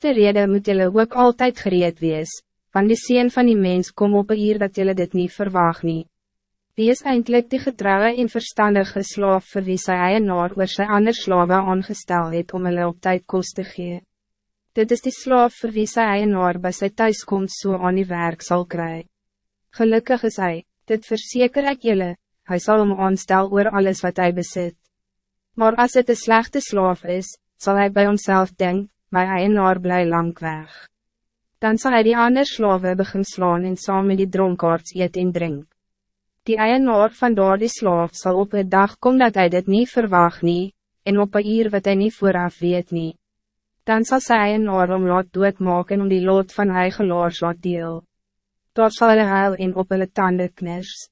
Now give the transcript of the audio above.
dieselfde reden moet jullie ook altijd gereed wees, van die sien van die mens kom op uur dat jullie dit niet verwacht nie. Wie is eindelijk die getrouwe en verstandige slaaf vir wie sy eienaar oor sy ander slawe aangestel het om hulle op tijd kost te gee? Dit is die slaaf vir wie sy eienaar by sy thuiskomst so aan die werk zal krijgen. Gelukkig is hij, dit verzeker ik jullie, hij zal hem aanstel oor alles wat hij bezit. Maar als het een slechte slaaf is, zal hij bij onszelf denken, my eienaar bly lang weg. Dan zal hij die ander slawe begin slaan en saam met die dronkaards eet en drink. Die eienaar van daar die slaaf zal op een dag komen dat hij dit niet verwacht nie, en op een uur wat hij niet vooraf weet nie. Dan zal sy eienaar om laat doodmaak en om die lood van hy geloors laat deel. Daar sal hulle huil en op hulle tanden kners.